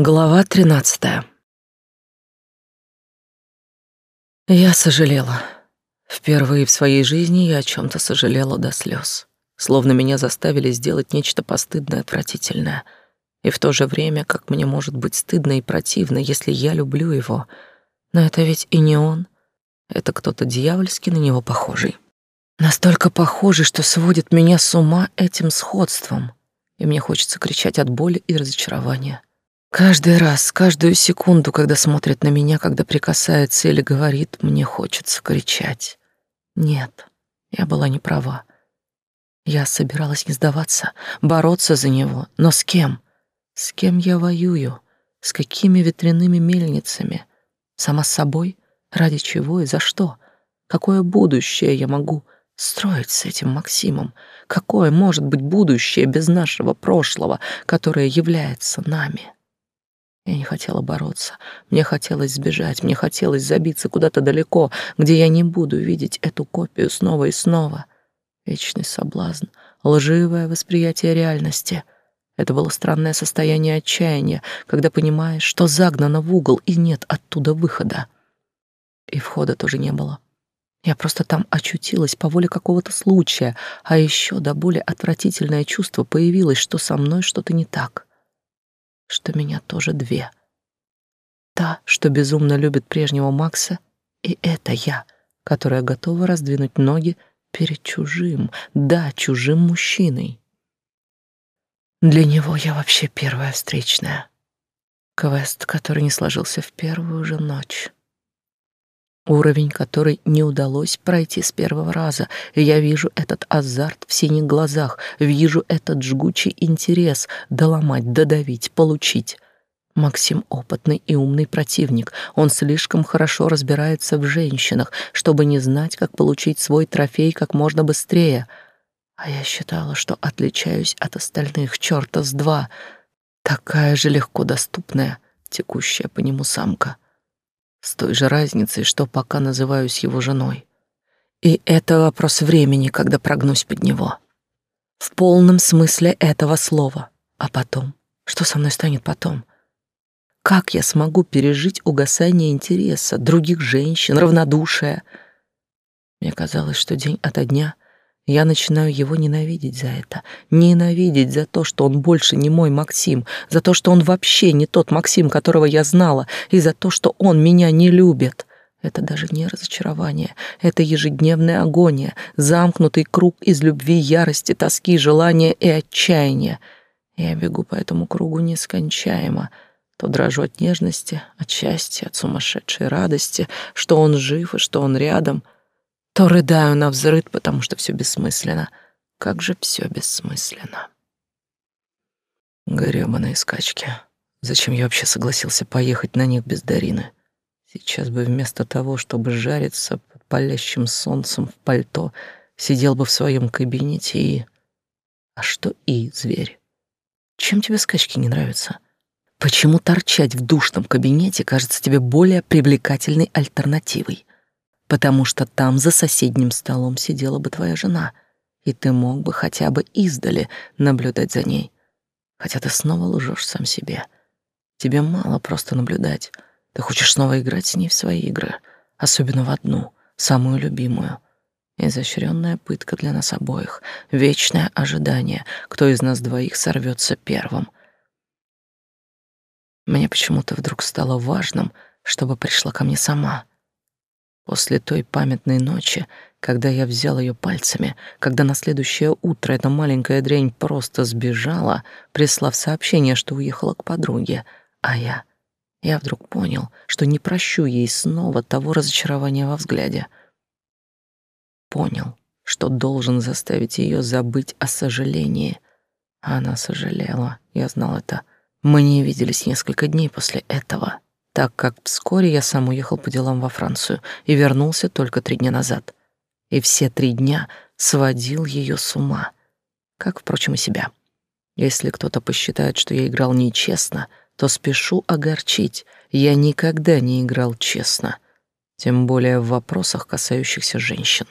Глава тринадцатая. Я сожалела. Впервые в своей жизни я о чем то сожалела до слез, словно меня заставили сделать нечто постыдное, отвратительное. И в то же время, как мне может быть стыдно и противно, если я люблю его. Но это ведь и не он. Это кто-то дьявольски на него похожий. Настолько похожий, что сводит меня с ума этим сходством. И мне хочется кричать от боли и разочарования. Каждый раз, каждую секунду, когда смотрит на меня, когда прикасается или говорит, мне хочется кричать. Нет, я была не права. Я собиралась не сдаваться, бороться за него, но с кем? С кем я воюю? С какими ветряными мельницами? Сама с собой? Ради чего и за что? Какое будущее я могу строить с этим Максимом? Какое может быть будущее без нашего прошлого, которое является нами? Я не хотела бороться. Мне хотелось сбежать, мне хотелось забиться куда-то далеко, где я не буду видеть эту копию снова и снова. Вечный соблазн, лживое восприятие реальности. Это было странное состояние отчаяния, когда понимаешь, что загнано в угол и нет оттуда выхода. И входа тоже не было. Я просто там очутилась по воле какого-то случая, а еще до боли отвратительное чувство появилось, что со мной что-то не так что меня тоже две. Та, что безумно любит прежнего Макса, и это я, которая готова раздвинуть ноги перед чужим, да, чужим мужчиной. Для него я вообще первая встречная. Квест, который не сложился в первую же ночь. Уровень, который не удалось пройти с первого раза. Я вижу этот азарт в синих глазах, вижу этот жгучий интерес доломать, додавить, получить. Максим опытный и умный противник. Он слишком хорошо разбирается в женщинах, чтобы не знать, как получить свой трофей как можно быстрее. А я считала, что отличаюсь от остальных, чёрта с два. Такая же легко доступная, текущая по нему самка с той же разницей, что пока называюсь его женой. И это вопрос времени, когда прогнусь под него. В полном смысле этого слова. А потом? Что со мной станет потом? Как я смогу пережить угасание интереса других женщин, равнодушие? Мне казалось, что день ото дня — я начинаю его ненавидеть за это. Ненавидеть за то, что он больше не мой Максим, за то, что он вообще не тот Максим, которого я знала, и за то, что он меня не любит. Это даже не разочарование, это ежедневная агония, замкнутый круг из любви, ярости, тоски, желания и отчаяния. Я бегу по этому кругу нескончаемо, то дрожу от нежности, от счастья, от сумасшедшей радости, что он жив и что он рядом — то рыдаю на взрыд, потому что все бессмысленно. Как же все бессмысленно. Грёбаные скачки. Зачем я вообще согласился поехать на них без Дарины? Сейчас бы вместо того, чтобы жариться под палящим солнцем в пальто, сидел бы в своем кабинете и... А что и, зверь? Чем тебе скачки не нравятся? Почему торчать в душном кабинете кажется тебе более привлекательной альтернативой? Потому что там за соседним столом сидела бы твоя жена, и ты мог бы хотя бы издали наблюдать за ней. Хотя ты снова лжешь сам себе. Тебе мало просто наблюдать. Ты хочешь снова играть с ней в свои игры, особенно в одну, самую любимую. Изощренная пытка для нас обоих, вечное ожидание, кто из нас двоих сорвется первым. Мне почему-то вдруг стало важным, чтобы пришла ко мне сама — После той памятной ночи, когда я взял ее пальцами, когда на следующее утро эта маленькая дрянь просто сбежала, прислав сообщение, что уехала к подруге, а я... Я вдруг понял, что не прощу ей снова того разочарования во взгляде. Понял, что должен заставить ее забыть о сожалении. Она сожалела, я знал это. Мы не виделись несколько дней после этого так как вскоре я сам уехал по делам во Францию и вернулся только три дня назад. И все три дня сводил ее с ума, как, впрочем, и себя. Если кто-то посчитает, что я играл нечестно, то спешу огорчить. Я никогда не играл честно, тем более в вопросах, касающихся женщин.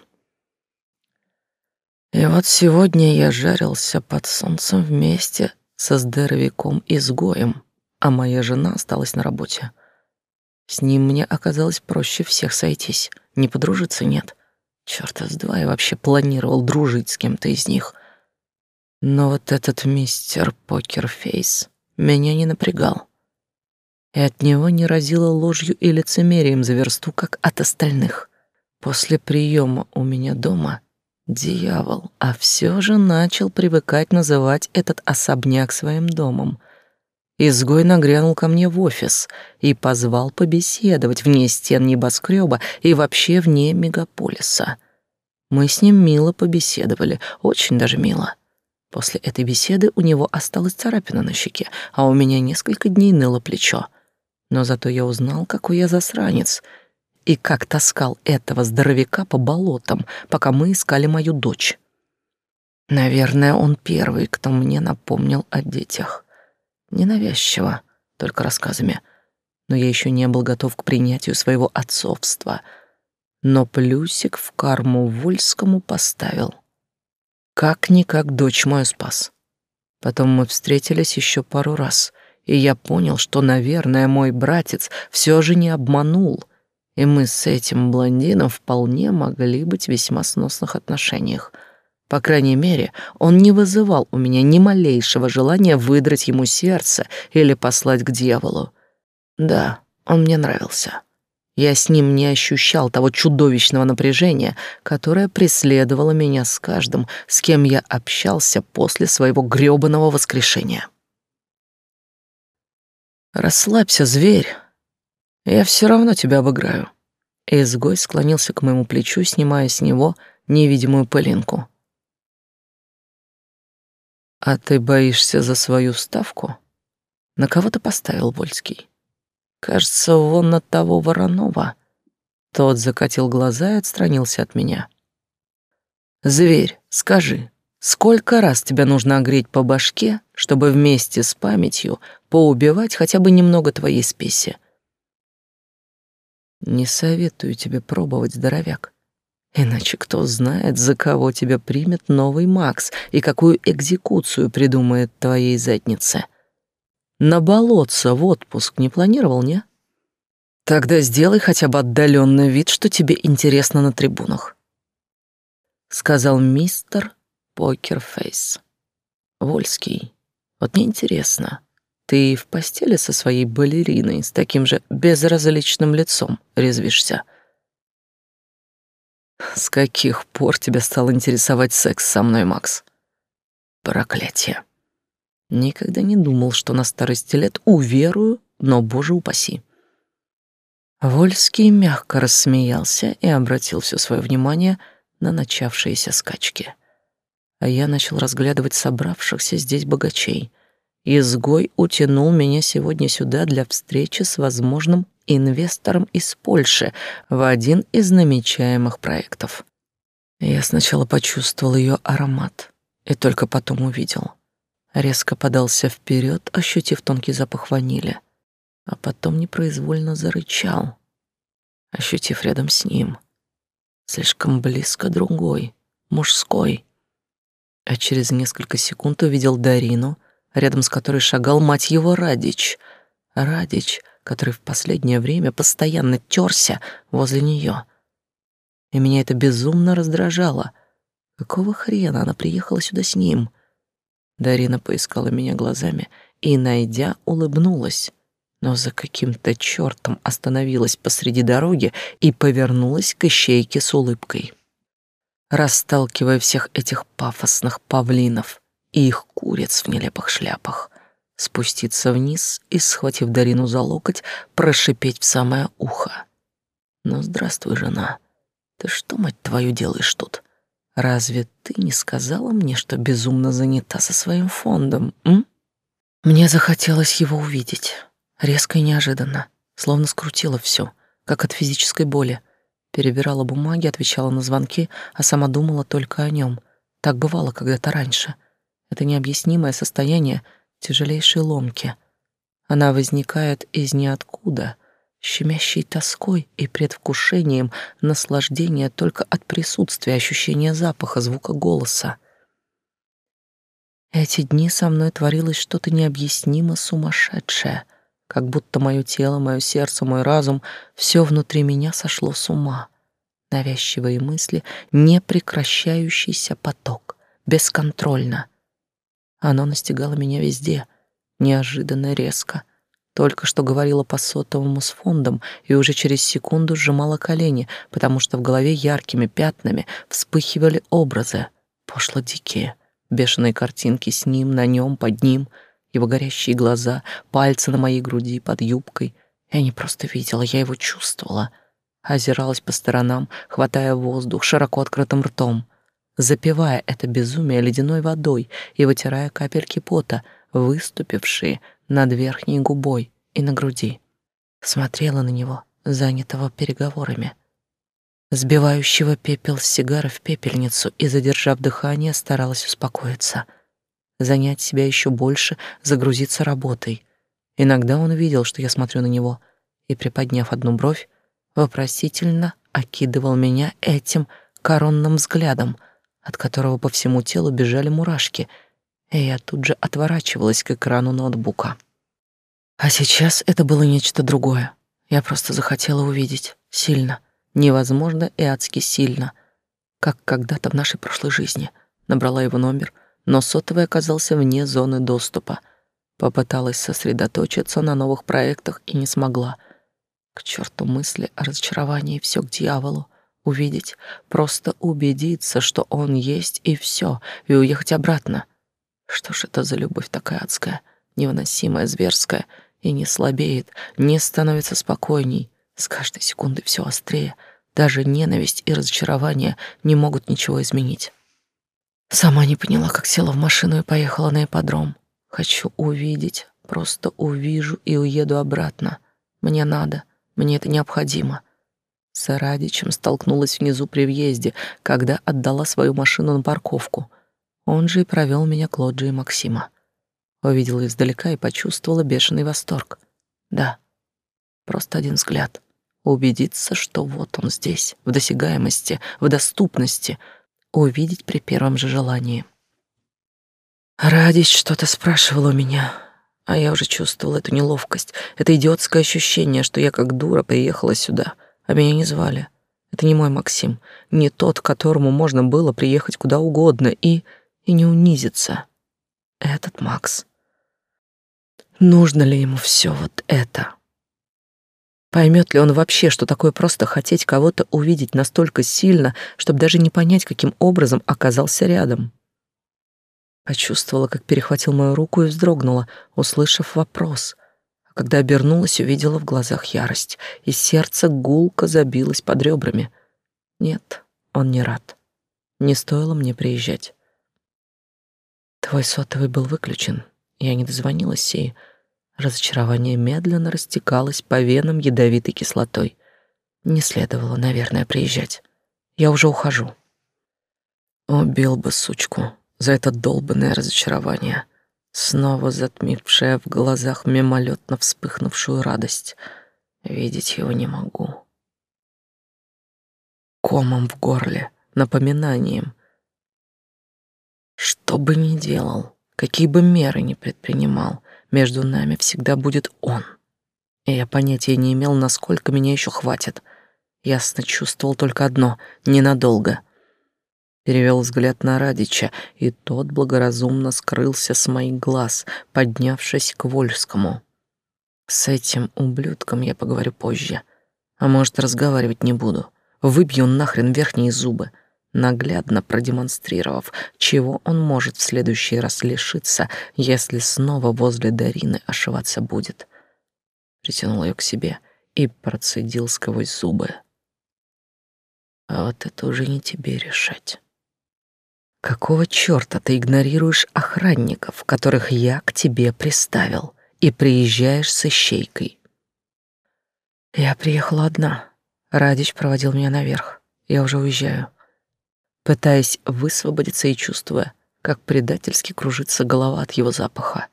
И вот сегодня я жарился под солнцем вместе со здоровяком-изгоем, а моя жена осталась на работе. С ним мне оказалось проще всех сойтись. Не подружиться нет. Чёрта с два я вообще планировал дружить с кем-то из них. Но вот этот мистер Покерфейс меня не напрягал. И от него не разило ложью и лицемерием за версту, как от остальных. После приема у меня дома дьявол, а все же начал привыкать называть этот особняк своим домом. Изгой нагрянул ко мне в офис и позвал побеседовать вне стен небоскреба и вообще вне мегаполиса. Мы с ним мило побеседовали, очень даже мило. После этой беседы у него осталась царапина на щеке, а у меня несколько дней ныло плечо. Но зато я узнал, какой я засранец, и как таскал этого здоровяка по болотам, пока мы искали мою дочь. Наверное, он первый, кто мне напомнил о детях. Ненавязчиво, только рассказами. Но я еще не был готов к принятию своего отцовства. Но плюсик в карму Вольскому поставил — как-никак дочь мою спас. Потом мы встретились еще пару раз, и я понял, что, наверное, мой братец все же не обманул, и мы с этим блондином вполне могли быть в весьма сносных отношениях. По крайней мере, он не вызывал у меня ни малейшего желания выдрать ему сердце или послать к дьяволу. Да, он мне нравился. Я с ним не ощущал того чудовищного напряжения, которое преследовало меня с каждым, с кем я общался после своего грёбаного воскрешения. «Расслабься, зверь. Я все равно тебя обыграю». Изгой склонился к моему плечу, снимая с него невидимую пылинку. «А ты боишься за свою ставку? На кого ты поставил, Вольский?» Кажется, вон на того Воронова. Тот закатил глаза и отстранился от меня. Зверь, скажи, сколько раз тебя нужно огреть по башке, чтобы вместе с памятью поубивать хотя бы немного твоей спеси? Не советую тебе пробовать, здоровяк. Иначе кто знает, за кого тебя примет новый Макс и какую экзекуцию придумает твоей заднице. — на болотце в отпуск не планировал, не? Тогда сделай хотя бы отдаленный вид, что тебе интересно на трибунах. Сказал мистер Покерфейс. Вольский, вот мне интересно, ты в постели со своей балериной с таким же безразличным лицом резвишься? С каких пор тебя стал интересовать секс со мной, Макс? Проклятие. Никогда не думал, что на старости лет уверую, но, боже упаси. Вольский мягко рассмеялся и обратил все свое внимание на начавшиеся скачки. А я начал разглядывать собравшихся здесь богачей. Изгой утянул меня сегодня сюда для встречи с возможным инвестором из Польши в один из намечаемых проектов. Я сначала почувствовал ее аромат и только потом увидел резко подался вперед, ощутив тонкий запах ванили, а потом непроизвольно зарычал, ощутив рядом с ним, слишком близко другой, мужской. А через несколько секунд увидел Дарину, рядом с которой шагал мать его Радич. Радич, который в последнее время постоянно терся возле нее. И меня это безумно раздражало. Какого хрена она приехала сюда с ним? Дарина поискала меня глазами и, найдя, улыбнулась, но за каким-то чертом остановилась посреди дороги и повернулась к ищейке с улыбкой. Расталкивая всех этих пафосных павлинов и их куриц в нелепых шляпах, спуститься вниз и, схватив Дарину за локоть, прошипеть в самое ухо. «Ну, здравствуй, жена. Ты что, мать твою, делаешь тут? Разве ты не сказала мне, что безумно занята со своим фондом, м? Мне захотелось его увидеть. Резко и неожиданно. Словно скрутило все, как от физической боли. Перебирала бумаги, отвечала на звонки, а сама думала только о нем. Так бывало когда-то раньше. Это необъяснимое состояние тяжелейшей ломки. Она возникает из ниоткуда — щемящей тоской и предвкушением наслаждения только от присутствия ощущения запаха, звука голоса. Эти дни со мной творилось что-то необъяснимо сумасшедшее, как будто мое тело, мое сердце, мой разум, все внутри меня сошло с ума. Навязчивые мысли, непрекращающийся поток, бесконтрольно. Оно настигало меня везде, неожиданно резко. Только что говорила по сотовому с фондом и уже через секунду сжимала колени, потому что в голове яркими пятнами вспыхивали образы, пошло дикие — Бешеные картинки с ним, на нем, под ним, его горящие глаза, пальцы на моей груди, под юбкой. Я не просто видела, я его чувствовала. Озиралась по сторонам, хватая воздух широко открытым ртом, запивая это безумие ледяной водой и вытирая капельки пота, выступившие над верхней губой и на груди. Смотрела на него, занятого переговорами — сбивающего пепел с сигары в пепельницу и, задержав дыхание, старалась успокоиться, занять себя еще больше, загрузиться работой. Иногда он видел, что я смотрю на него, и, приподняв одну бровь, вопросительно окидывал меня этим коронным взглядом, от которого по всему телу бежали мурашки, и я тут же отворачивалась к экрану ноутбука. А сейчас это было нечто другое. Я просто захотела увидеть, сильно — невозможно и адски сильно, как когда-то в нашей прошлой жизни. Набрала его номер, но сотовый оказался вне зоны доступа. Попыталась сосредоточиться на новых проектах и не смогла. К черту мысли о разочаровании, все к дьяволу. Увидеть, просто убедиться, что он есть, и все, и уехать обратно. Что ж это за любовь такая адская, невыносимая, зверская, и не слабеет, не становится спокойней, с каждой секунды все острее. Даже ненависть и разочарование не могут ничего изменить. Сама не поняла, как села в машину и поехала на ипподром. Хочу увидеть, просто увижу и уеду обратно. Мне надо, мне это необходимо. С Радичем столкнулась внизу при въезде, когда отдала свою машину на парковку. Он же и провел меня к лоджии Максима. Увидела издалека и почувствовала бешеный восторг. Да, просто один взгляд — убедиться, что вот он здесь, в досягаемости, в доступности, увидеть при первом же желании. Радич что-то спрашивал у меня, а я уже чувствовала эту неловкость, это идиотское ощущение, что я как дура приехала сюда, а меня не звали. Это не мой Максим, не тот, к которому можно было приехать куда угодно и... и не унизиться. Этот Макс. Нужно ли ему все вот это? Поймет ли он вообще, что такое просто хотеть кого-то увидеть настолько сильно, чтобы даже не понять, каким образом оказался рядом? Почувствовала, как перехватил мою руку и вздрогнула, услышав вопрос. Когда обернулась, увидела в глазах ярость, и сердце гулко забилось под ребрами. Нет, он не рад. Не стоило мне приезжать. Твой сотовый был выключен. Я не дозвонилась Сии, Разочарование медленно растекалось по венам ядовитой кислотой. Не следовало, наверное, приезжать. Я уже ухожу. Убил бы сучку за это долбанное разочарование, снова затмившее в глазах мимолетно вспыхнувшую радость. Видеть его не могу. Комом в горле, напоминанием. Что бы ни делал, какие бы меры ни предпринимал, между нами всегда будет он. И я понятия не имел, насколько меня еще хватит. Ясно чувствовал только одно — ненадолго. Перевел взгляд на Радича, и тот благоразумно скрылся с моих глаз, поднявшись к Вольскому. С этим ублюдком я поговорю позже. А может, разговаривать не буду. Выбью нахрен верхние зубы — наглядно продемонстрировав, чего он может в следующий раз лишиться, если снова возле Дарины ошиваться будет. Притянул ее к себе и процедил сквозь зубы. А вот это уже не тебе решать. Какого чёрта ты игнорируешь охранников, которых я к тебе приставил, и приезжаешь с ищейкой? Я приехала одна. Радич проводил меня наверх. Я уже уезжаю пытаясь высвободиться и чувствуя, как предательски кружится голова от его запаха.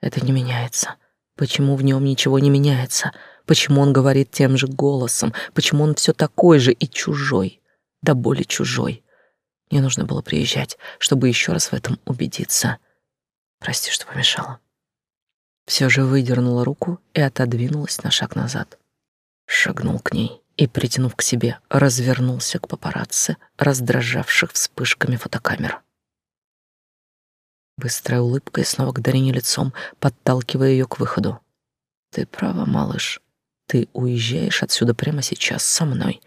Это не меняется. Почему в нем ничего не меняется? Почему он говорит тем же голосом? Почему он все такой же и чужой? Да более чужой. Мне нужно было приезжать, чтобы еще раз в этом убедиться. Прости, что помешала. Все же выдернула руку и отодвинулась на шаг назад. Шагнул к ней и, притянув к себе, развернулся к папарацци, раздражавших вспышками фотокамер. Быстрая улыбка и снова к Дарине лицом, подталкивая ее к выходу. «Ты права, малыш. Ты уезжаешь отсюда прямо сейчас со мной.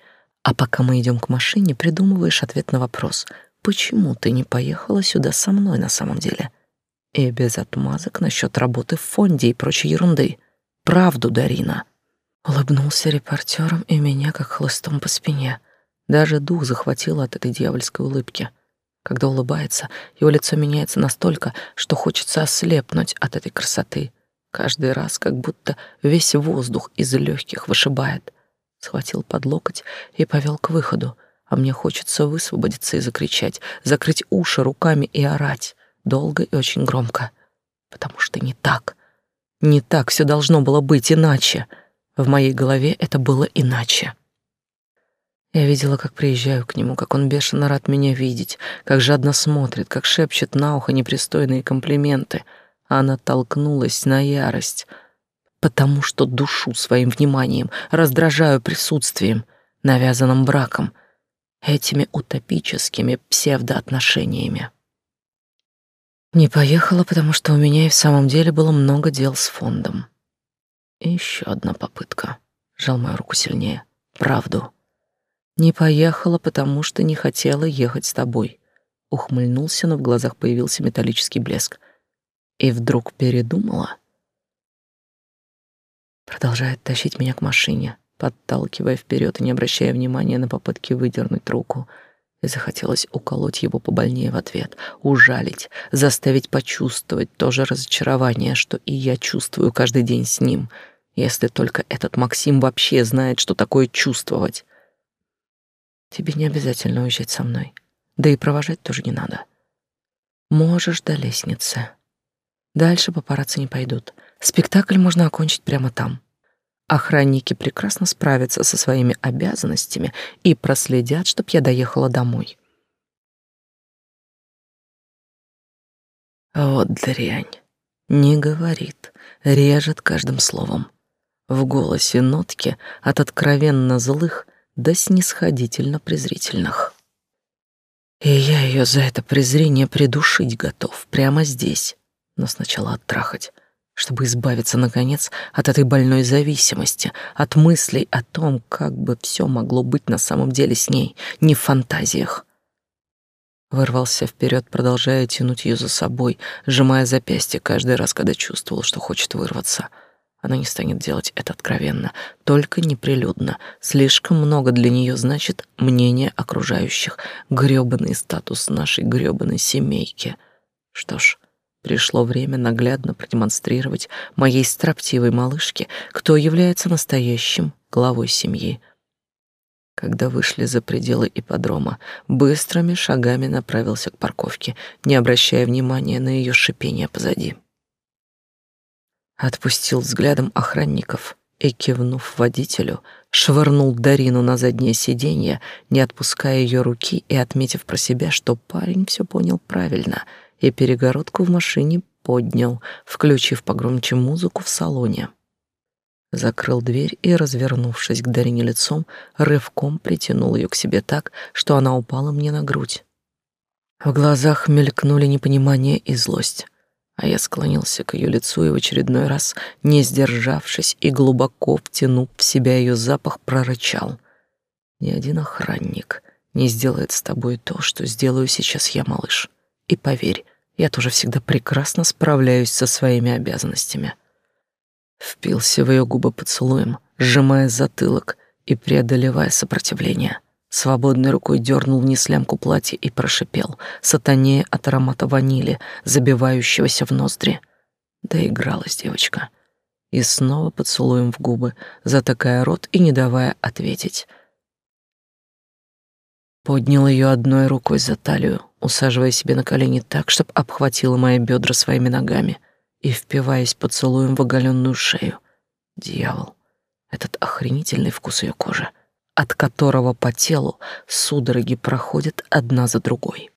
А пока мы идем к машине, придумываешь ответ на вопрос, почему ты не поехала сюда со мной на самом деле?» И без отмазок насчет работы в фонде и прочей ерунды. Правду, Дарина. Улыбнулся репортером и меня как хлыстом по спине. Даже дух захватило от этой дьявольской улыбки. Когда улыбается, его лицо меняется настолько, что хочется ослепнуть от этой красоты. Каждый раз как будто весь воздух из легких вышибает. Схватил под локоть и повел к выходу, а мне хочется высвободиться и закричать, закрыть уши руками и орать, долго и очень громко. Потому что не так. Не так все должно было быть иначе. В моей голове это было иначе. Я видела, как приезжаю к нему, как он бешено рад меня видеть, как жадно смотрит, как шепчет на ухо непристойные комплименты. А она толкнулась на ярость, потому что душу своим вниманием раздражаю присутствием, навязанным браком, этими утопическими псевдоотношениями. Не поехала, потому что у меня и в самом деле было много дел с фондом. Еще одна попытка. Жал мою руку сильнее. Правду. Не поехала, потому что не хотела ехать с тобой. Ухмыльнулся, но в глазах появился металлический блеск. И вдруг передумала. Продолжает тащить меня к машине, подталкивая вперед и не обращая внимания на попытки выдернуть руку. И захотелось уколоть его побольнее в ответ, ужалить, заставить почувствовать то же разочарование, что и я чувствую каждый день с ним — если только этот Максим вообще знает, что такое чувствовать. Тебе не обязательно уезжать со мной. Да и провожать тоже не надо. Можешь до лестницы. Дальше папарацци не пойдут. Спектакль можно окончить прямо там. Охранники прекрасно справятся со своими обязанностями и проследят, чтоб я доехала домой. Вот дрянь. Не говорит, режет каждым словом. В голосе нотки от откровенно злых до снисходительно презрительных. И я ее за это презрение придушить готов прямо здесь, но сначала оттрахать, чтобы избавиться, наконец, от этой больной зависимости, от мыслей о том, как бы все могло быть на самом деле с ней, не в фантазиях. Вырвался вперед, продолжая тянуть ее за собой, сжимая запястье каждый раз, когда чувствовал, что хочет вырваться — она не станет делать это откровенно, только неприлюдно. Слишком много для нее значит мнение окружающих, грёбаный статус нашей грёбаной семейки. Что ж, пришло время наглядно продемонстрировать моей строптивой малышке, кто является настоящим главой семьи. Когда вышли за пределы ипподрома, быстрыми шагами направился к парковке, не обращая внимания на ее шипение позади. Отпустил взглядом охранников и, кивнув водителю, швырнул Дарину на заднее сиденье, не отпуская ее руки и отметив про себя, что парень все понял правильно, и перегородку в машине поднял, включив погромче музыку в салоне. Закрыл дверь и, развернувшись к Дарине лицом, рывком притянул ее к себе так, что она упала мне на грудь. В глазах мелькнули непонимание и злость а я склонился к ее лицу и в очередной раз, не сдержавшись и глубоко втянув в себя ее запах, прорычал. «Ни один охранник не сделает с тобой то, что сделаю сейчас я, малыш. И поверь, я тоже всегда прекрасно справляюсь со своими обязанностями». Впился в ее губы поцелуем, сжимая затылок и преодолевая сопротивление — Свободной рукой дернул вниз лямку платья и прошипел, сатанея от аромата ванили, забивающегося в ноздри. Доигралась девочка. И снова поцелуем в губы, затыкая рот и не давая ответить. Поднял ее одной рукой за талию, усаживая себе на колени так, чтобы обхватила мои бедра своими ногами и впиваясь поцелуем в оголенную шею. Дьявол, этот охренительный вкус ее кожи — от которого по телу судороги проходят одна за другой.